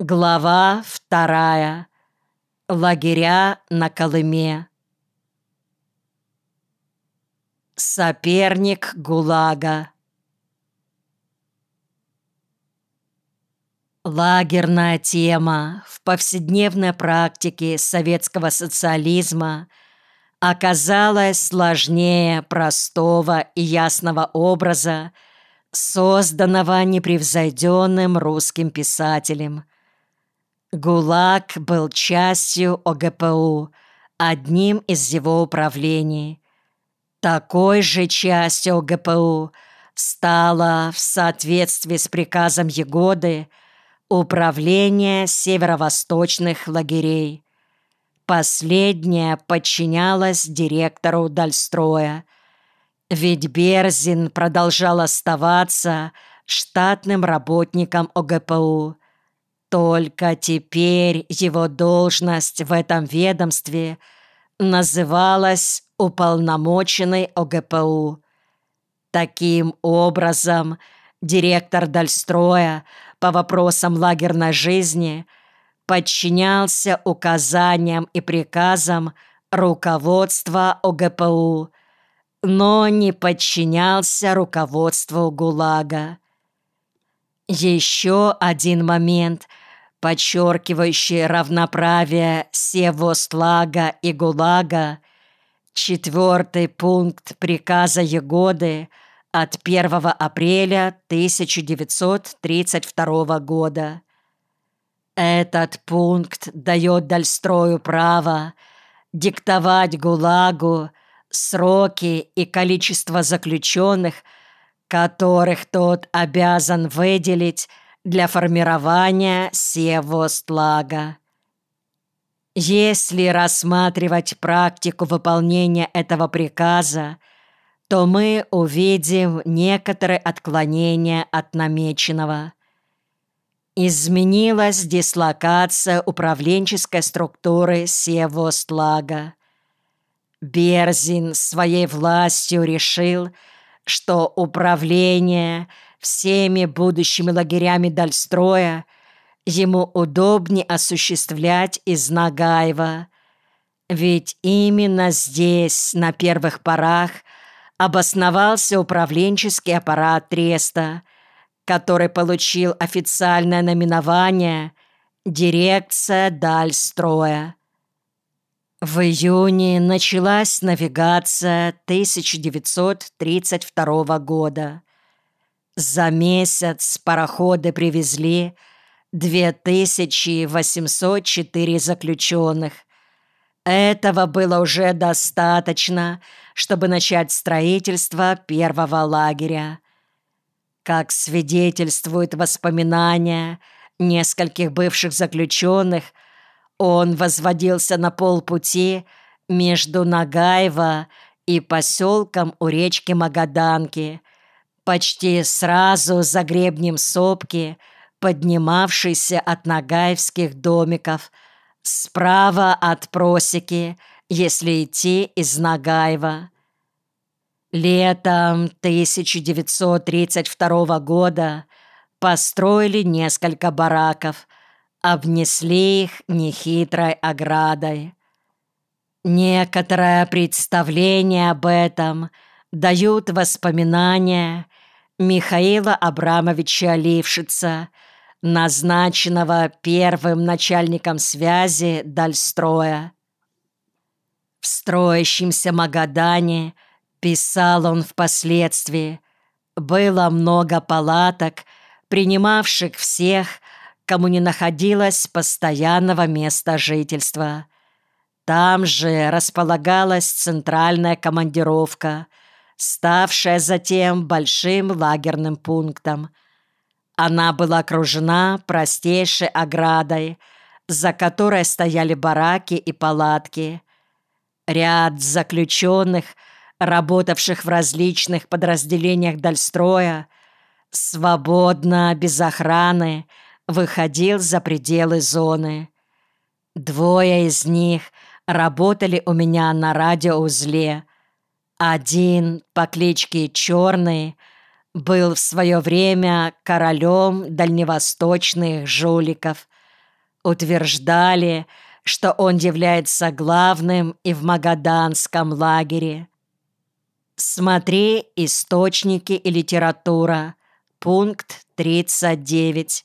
Глава вторая. Лагеря на Колыме. Соперник ГУЛАГа. Лагерная тема в повседневной практике советского социализма оказалась сложнее простого и ясного образа, созданного непревзойденным русским писателем – ГУЛАГ был частью ОГПУ, одним из его управлений. Такой же частью ОГПУ стало, в соответствии с приказом Егоды, управление северо-восточных лагерей. Последнее подчинялось директору Дальстроя, ведь Берзин продолжал оставаться штатным работником ОГПУ – только теперь его должность в этом ведомстве называлась уполномоченный ОГПУ. Таким образом, директор Дальстроя по вопросам лагерной жизни подчинялся указаниям и приказам руководства ОГПУ, но не подчинялся руководству ГУЛАГа. Еще один момент, подчеркивающий равноправие Севостлага и ГУЛАГа, четвертый пункт приказа Егоды от 1 апреля 1932 года. Этот пункт дает Дальстрою право диктовать ГУЛАГу сроки и количество заключенных – которых тот обязан выделить для формирования севостлага. Если рассматривать практику выполнения этого приказа, то мы увидим некоторые отклонения от намеченного. Изменилась дислокация управленческой структуры Севостлага. Берзин своей властью решил – что управление всеми будущими лагерями Дальстроя ему удобнее осуществлять из Нагаева. Ведь именно здесь, на первых порах, обосновался управленческий аппарат Треста, который получил официальное наименование «Дирекция Дальстроя». В июне началась навигация 1932 года. За месяц пароходы привезли 2804 заключенных. Этого было уже достаточно, чтобы начать строительство первого лагеря. Как свидетельствуют воспоминания нескольких бывших заключенных – он возводился на полпути между Нагаево и поселком у речки Магаданки, почти сразу за гребнем сопки, поднимавшейся от нагаевских домиков, справа от просеки, если идти из Нагаева. Летом 1932 года построили несколько бараков – обнесли их нехитрой оградой. Некоторое представление об этом дают воспоминания Михаила Абрамовича Лившица, назначенного первым начальником связи Дальстроя. В строящемся Магадане, писал он впоследствии, было много палаток, принимавших всех, кому не находилось постоянного места жительства. Там же располагалась центральная командировка, ставшая затем большим лагерным пунктом. Она была окружена простейшей оградой, за которой стояли бараки и палатки. Ряд заключенных, работавших в различных подразделениях Дальстроя, свободно, без охраны, выходил за пределы зоны. Двое из них работали у меня на радиоузле. Один по кличке Черный был в свое время королем дальневосточных жуликов. утверждали, что он является главным и в Магаданском лагере. Смотри «Источники и литература», пункт 39.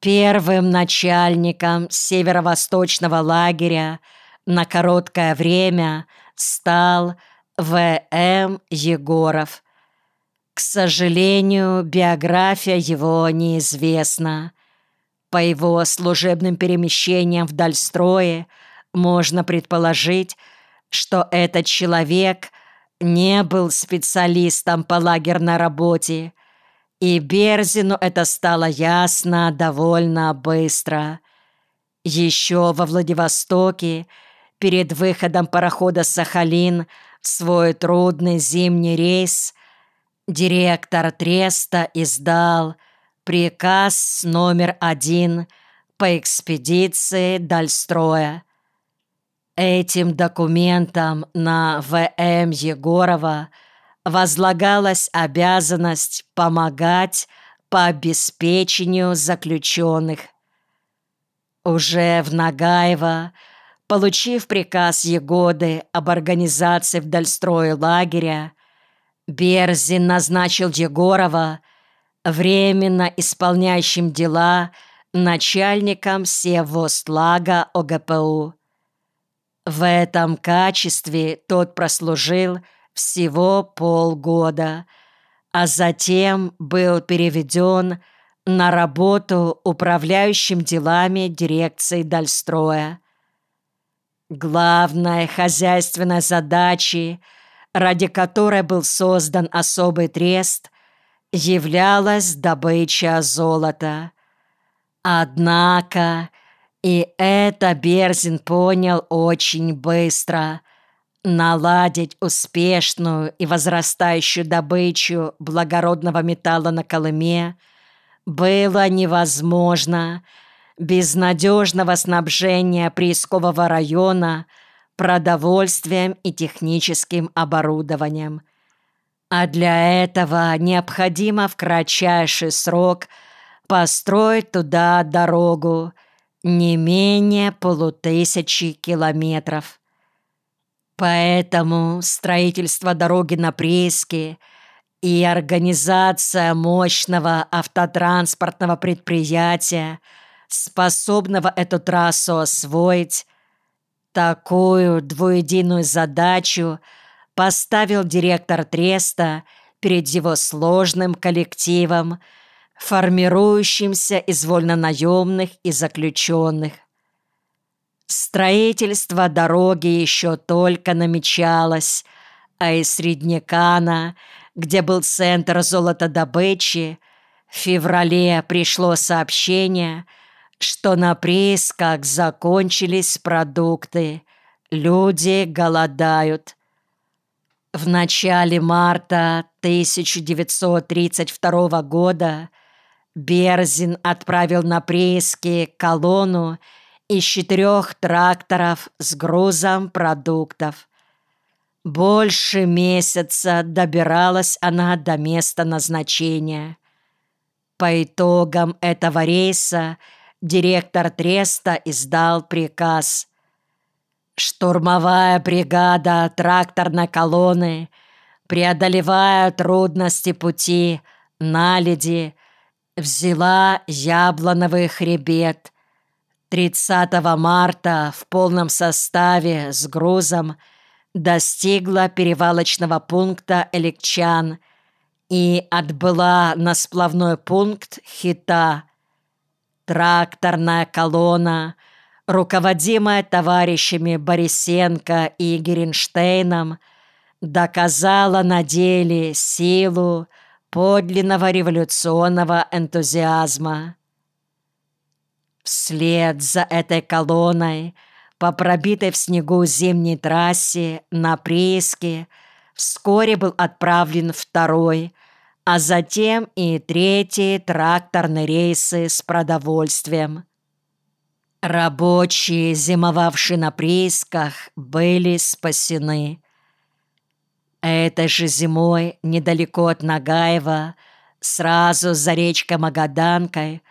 Первым начальником северо-восточного лагеря на короткое время стал В.М. Егоров. К сожалению, биография его неизвестна. По его служебным перемещениям в Дальстрое можно предположить, что этот человек не был специалистом по лагерной работе, и Берзину это стало ясно довольно быстро. Еще во Владивостоке, перед выходом парохода «Сахалин» в свой трудный зимний рейс, директор Треста издал приказ номер один по экспедиции Дальстроя. Этим документом на В.М. Егорова – возлагалась обязанность помогать по обеспечению заключенных. Уже в Нагаево, получив приказ Егоды об организации в Дальстрое лагеря, Берзин назначил Егорова временно исполняющим дела начальником Севостлага ОГПУ. В этом качестве тот прослужил – всего полгода, а затем был переведен на работу управляющим делами дирекции Дальстроя. Главной хозяйственной задачей, ради которой был создан особый трест, являлась добыча золота. Однако и это Берзин понял очень быстро – Наладить успешную и возрастающую добычу благородного металла на Колыме было невозможно без надежного снабжения приискового района продовольствием и техническим оборудованием. А для этого необходимо в кратчайший срок построить туда дорогу не менее полутысячи километров. Поэтому строительство дороги на Преске и организация мощного автотранспортного предприятия, способного эту трассу освоить, такую двуединую задачу поставил директор Треста перед его сложным коллективом, формирующимся из вольнонаемных и заключенных. Строительство дороги еще только намечалось, а из Среднекана, где был центр золотодобычи, в феврале пришло сообщение, что на приисках закончились продукты, люди голодают. В начале марта 1932 года Берзин отправил на прииски колонну из четырех тракторов с грузом продуктов. Больше месяца добиралась она до места назначения. По итогам этого рейса директор Треста издал приказ. Штурмовая бригада тракторной колонны, преодолевая трудности пути, наледи, взяла яблоновый хребет – 30 марта в полном составе с грузом достигла перевалочного пункта Элекчан и отбыла на сплавной пункт Хита. Тракторная колонна, руководимая товарищами Борисенко и Геренштейном, доказала на деле силу подлинного революционного энтузиазма. Вслед за этой колонной по пробитой в снегу зимней трассе на прииске вскоре был отправлен второй, а затем и третий тракторные рейсы с продовольствием. Рабочие, зимовавшие на приисках, были спасены. Этой же зимой недалеко от Нагаева, сразу за речкой Магаданкой,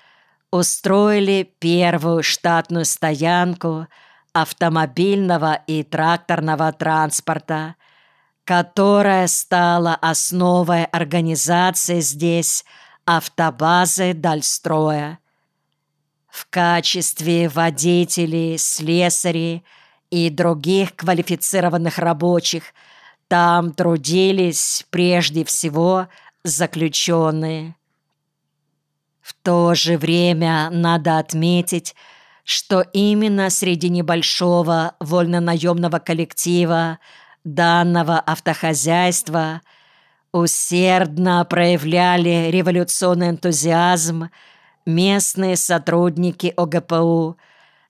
устроили первую штатную стоянку автомобильного и тракторного транспорта, которая стала основой организации здесь автобазы Дальстроя. В качестве водителей, слесарей и других квалифицированных рабочих там трудились прежде всего заключенные. В то же время надо отметить, что именно среди небольшого вольнонаемного коллектива данного автохозяйства усердно проявляли революционный энтузиазм местные сотрудники ОГПУ,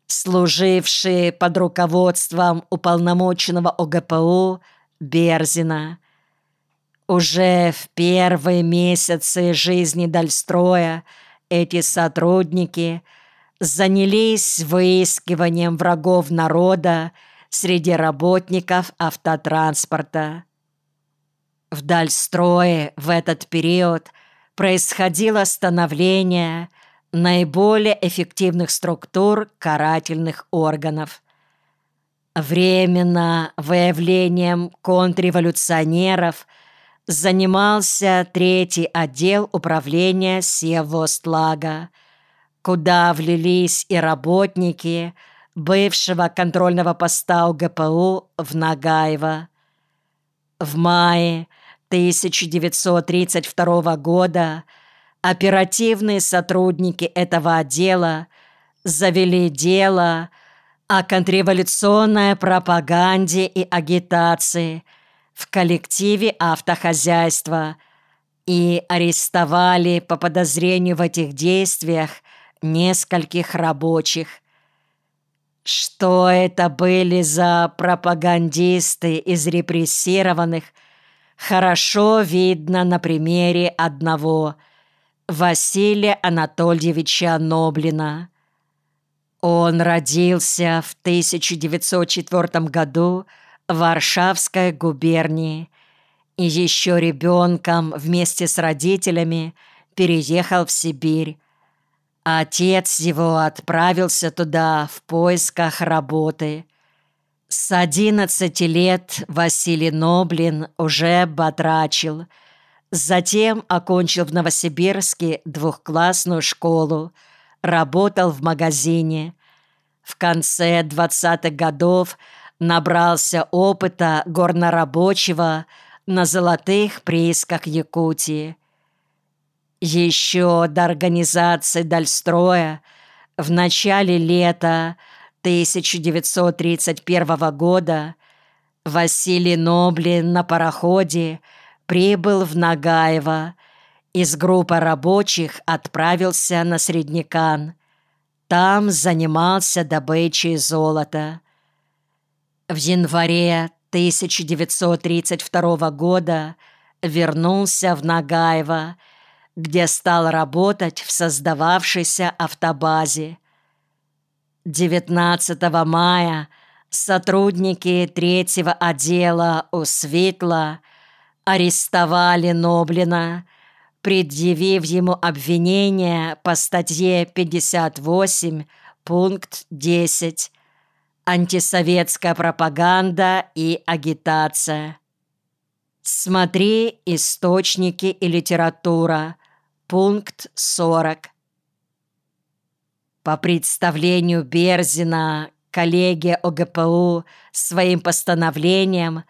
служившие под руководством уполномоченного ОГПУ Берзина. Уже в первые месяцы жизни Дальстроя эти сотрудники занялись выискиванием врагов народа среди работников автотранспорта. В Дальстрое в этот период происходило становление наиболее эффективных структур карательных органов. Временно выявлением контрреволюционеров – занимался третий отдел управления Севостлага, куда влились и работники бывшего контрольного поста УГПУ в Нагаево. В мае 1932 года оперативные сотрудники этого отдела завели дело о контрреволюционной пропаганде и агитации – в коллективе автохозяйства и арестовали по подозрению в этих действиях нескольких рабочих. Что это были за пропагандисты из репрессированных, хорошо видно на примере одного – Василия Анатольевича Ноблина. Он родился в 1904 году Варшавской губернии и еще ребенком вместе с родителями переехал в Сибирь. Отец его отправился туда в поисках работы. С одиннадцати лет Василий Ноблин уже батрачил. Затем окончил в Новосибирске двухклассную школу, работал в магазине. В конце двадцатых годов набрался опыта горнорабочего на золотых приисках Якутии. Еще до организации Дальстроя в начале лета 1931 года Василий Ноблин на пароходе прибыл в Нагаево и с группой рабочих отправился на Среднекан. Там занимался добычей золота. В январе 1932 года вернулся в Нагаево, где стал работать в создававшейся автобазе. 19 мая сотрудники третьего отдела у Светла арестовали Ноблина, предъявив ему обвинение по статье 58, пункт 10 антисоветская пропаганда и агитация. Смотри источники и литература. Пункт 40. По представлению Берзина, коллегия ОГПУ своим постановлением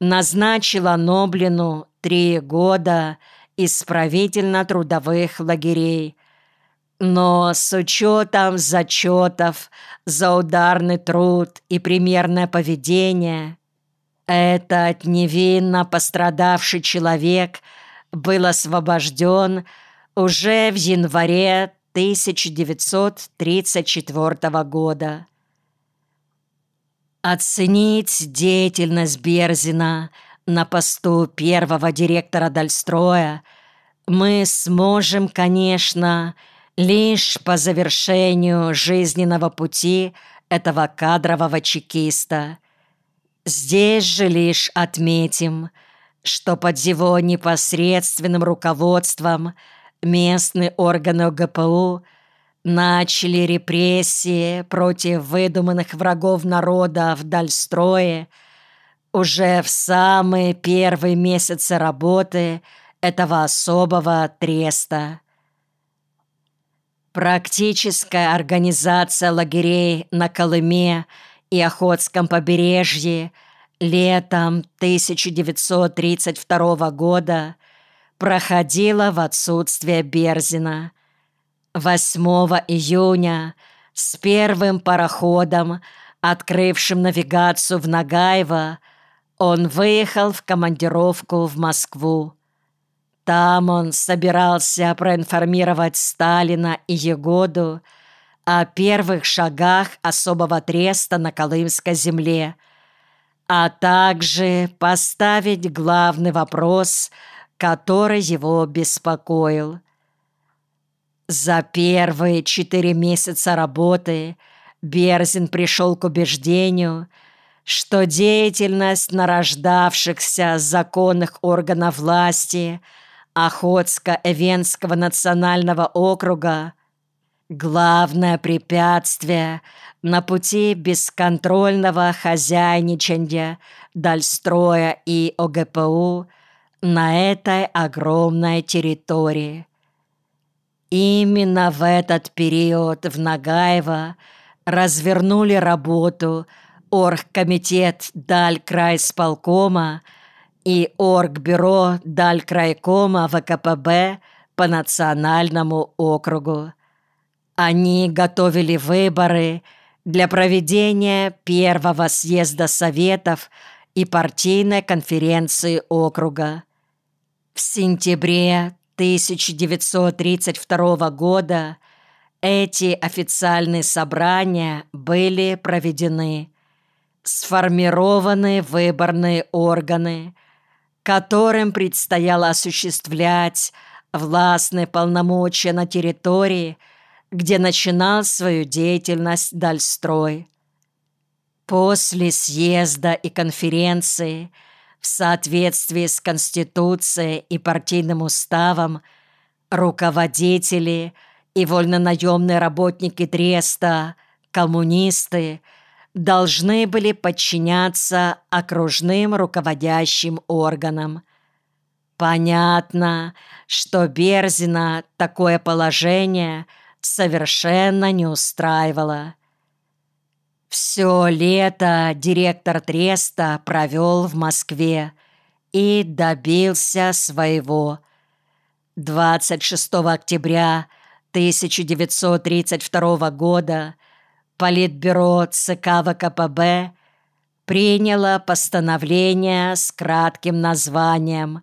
назначила Ноблину три года исправительно-трудовых лагерей – но с учетом зачетов за ударный труд и примерное поведение, этот невинно пострадавший человек был освобожден уже в январе 1934 года. Оценить деятельность Берзина на посту первого директора Дальстроя мы сможем, конечно, Лишь по завершению жизненного пути этого кадрового чекиста. Здесь же лишь отметим, что под его непосредственным руководством местные органы ГПУ начали репрессии против выдуманных врагов народа в Дальстрое уже в самые первые месяцы работы этого особого треста. Практическая организация лагерей на Колыме и Охотском побережье летом 1932 года проходила в отсутствие Берзина. 8 июня с первым пароходом, открывшим навигацию в Нагаево, он выехал в командировку в Москву. Там он собирался проинформировать Сталина и Егоду о первых шагах особого треста на Колымской земле, а также поставить главный вопрос, который его беспокоил. За первые четыре месяца работы Берзин пришел к убеждению – что деятельность нарождавшихся законных органов власти Охотско-Эвенского национального округа главное препятствие на пути бесконтрольного хозяйничания Дальстроя и ОГПУ на этой огромной территории. Именно в этот период в Нагаево развернули работу – Оргкомитет Далькрайсполкома и Оргбюро Далькрайкома ВКПБ по национальному округу. Они готовили выборы для проведения первого съезда Советов и партийной конференции округа. В сентябре 1932 года эти официальные собрания были проведены сформированы выборные органы, которым предстояло осуществлять властные полномочия на территории, где начинал свою деятельность Дальстрой. После съезда и конференции в соответствии с Конституцией и партийным уставом руководители и вольнонаемные работники Треста, коммунисты – должны были подчиняться окружным руководящим органам. Понятно, что Берзина такое положение совершенно не устраивало. Все лето директор Треста провел в Москве и добился своего. 26 октября 1932 года Политбюро ЦК ВКПБ приняло постановление с кратким названием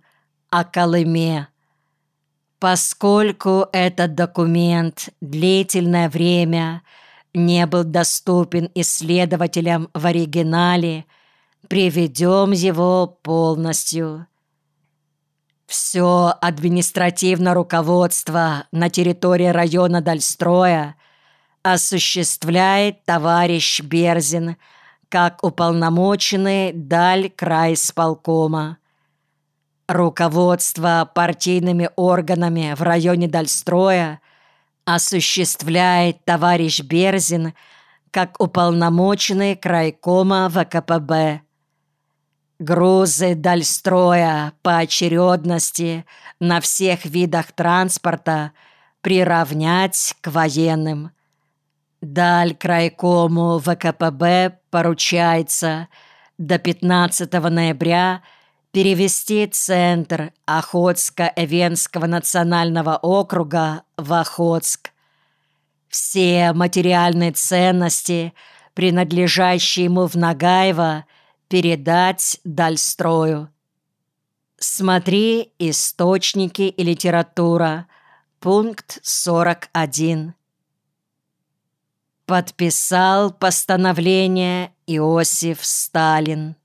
«О Колыме». Поскольку этот документ длительное время не был доступен исследователям в оригинале, приведем его полностью. Все административное руководство на территории района Дальстроя осуществляет товарищ Берзин как уполномоченный даль край сполкома. Руководство партийными органами в районе Дальстроя осуществляет товарищ Берзин как уполномоченный крайкома ВКПБ. Грузы Дальстроя по очередности на всех видах транспорта приравнять к военным. Даль крайкому ВКПБ поручается до 15 ноября перевести центр Охотско-Эвенского национального округа в Охотск. Все материальные ценности, принадлежащие ему в Нагаево, передать Дальстрою. Смотри «Источники и литература», пункт 41. Подписал постановление Иосиф Сталин.